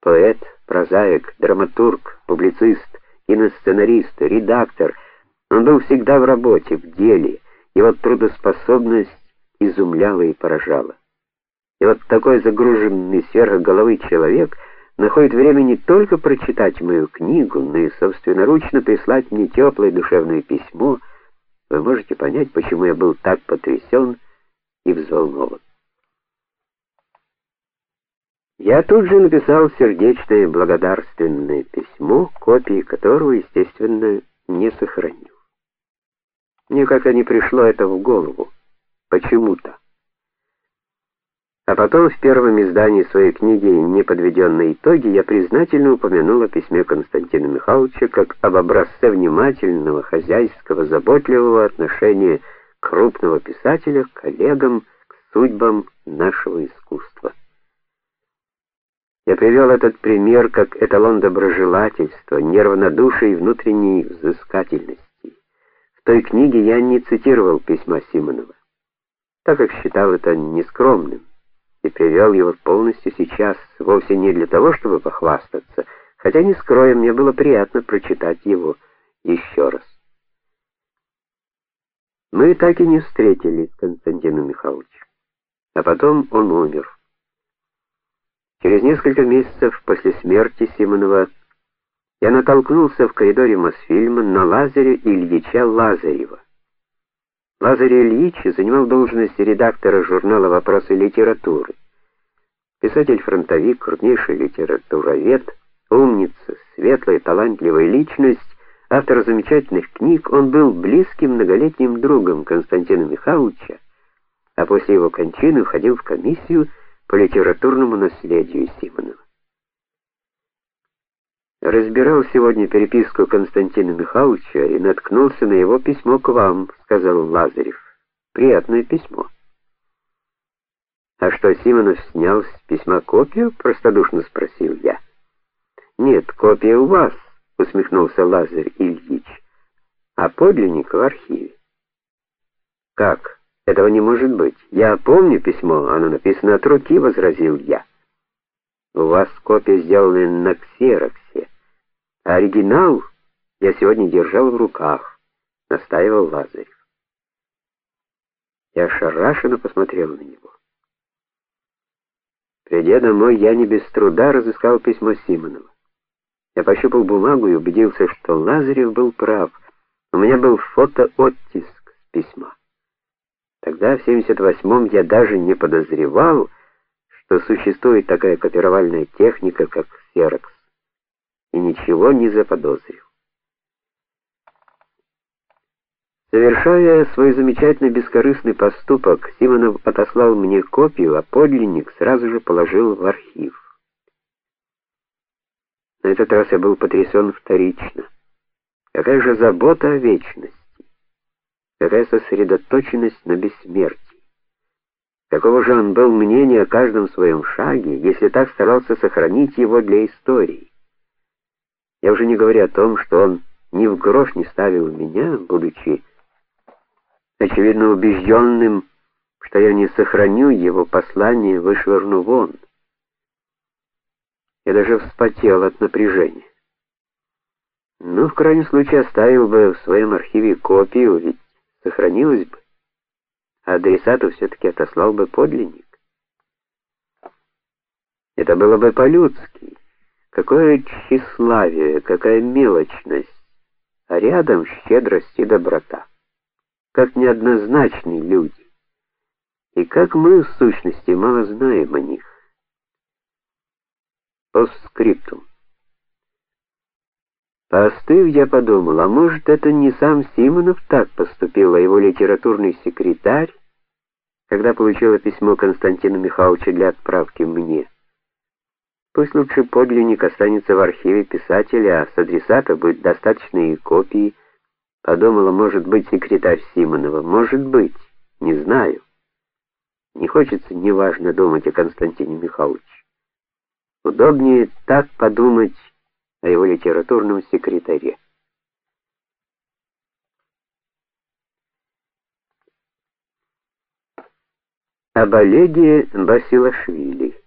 Поэт, прозаик, драматург, публицист, киносценарист, редактор. Он был всегда в работе, в деле. Его трудоспособность изумляла и поражала. И вот такой загруженный сверх головы человек находит время не только прочитать мою книгу, но и собственноручно прислать мне теплое душевное письмо. Вы можете понять, почему я был так потрясен и взволнован. Я тут же написал сердечное благодарственное письмо, копии которого, естественно, не сохранил. Мне как-то не пришло это в голову, почему-то. А потом в первом издании своей книги Неподведенные итоги я признательно упомянул о письме Константина Михайловича как об образце внимательного, хозяйского, заботливого отношения крупного писателя к коллегам, к судьбам нашего искусства. Я привел этот пример как эталон доброжелательства, неравнодушия и внутренней взыскательности. В той книге я не цитировал письма Симонова, так как считал это нескромным, и привел его полностью сейчас, вовсе не для того, чтобы похвастаться, хотя не скрою, мне было приятно прочитать его еще раз. Мы так и не встретились с Константином Михайловичем. А потом он умер. Через несколько месяцев после смерти Симонова я натолкнулся в коридоре Мосфильма на Лазаря Ильича Лазарева. Лазарь Ильич занимал должность редактора журнала Вопросы литературы. Писатель-фронтовик, крупнейший литературовед, умница, светлая, талантливая личность, автор замечательных книг, он был близким многолетним другом Константина Михайловича, а после его кончины входил в комиссию по литературному наследию Симонова. Разбирал сегодня переписку Константина Михайловича и наткнулся на его письмо к вам, сказал Лазарев. Приятное письмо. А что Симонов снял с письма копию? простодушно спросил я. Нет, копия у вас, усмехнулся Лазарь Ильич. А подлинник в архиве. Как? Этого не может быть. Я помню письмо, оно написано от руки, возразил я. У вас копия сделана на ксероксе, а оригинал я сегодня держал в руках, настаивал Лазарев. Я ошарашенно посмотрел на него. Придя домой, я не без труда разыскал письмо Симонова. Я пощупал бумагу и убедился, что Лазарев был прав. У меня был фотооттиск с письма. Тогда в 78-м я даже не подозревал, что существует такая копировальная техника, как ксерокс, и ничего не заподозрил. Совершая свой замечательный бескорыстный поступок, Симонов отослал мне копию, а подлинник сразу же положил в архив. На этот раз я был потрясен вторично. Какая же забота о вечности! Какая сосредоточенность на бессмертии. Какого же он был мнения о каждом своем шаге, если так старался сохранить его для истории. Я уже не говорю о том, что он ни в грош не ставил меня, будучи очевидно убежденным, что я не сохраню его послание, вышвырну вон. Я даже вспотел от напряжения. Ну, в крайнем случае, оставил бы в своем архиве копию, ведь сохранилось бы, а адресату все таки отослал бы подлинник. Это было бы по-людски. Какое тщеславие, какая мелочность, а рядом щедрость и доброта. Как неоднозначные люди. И как мы в сущности мало знаем о них. Постскриптум. Поостыв, я подумал, а может, это не сам Симонов так поступил, а его литературный секретарь, когда получила письмо Константина Михайловича для отправки мне. Пусть лучше подлинник останется в архиве писателя, а с адресата будет достаточно и копии. Подумала, может быть, секретарь Симонова, может быть, не знаю. Не хочется неважно думать о Константине Михайловиче. Удобнее так подумать о его литературном секретаре. Об Олеге Басилашвили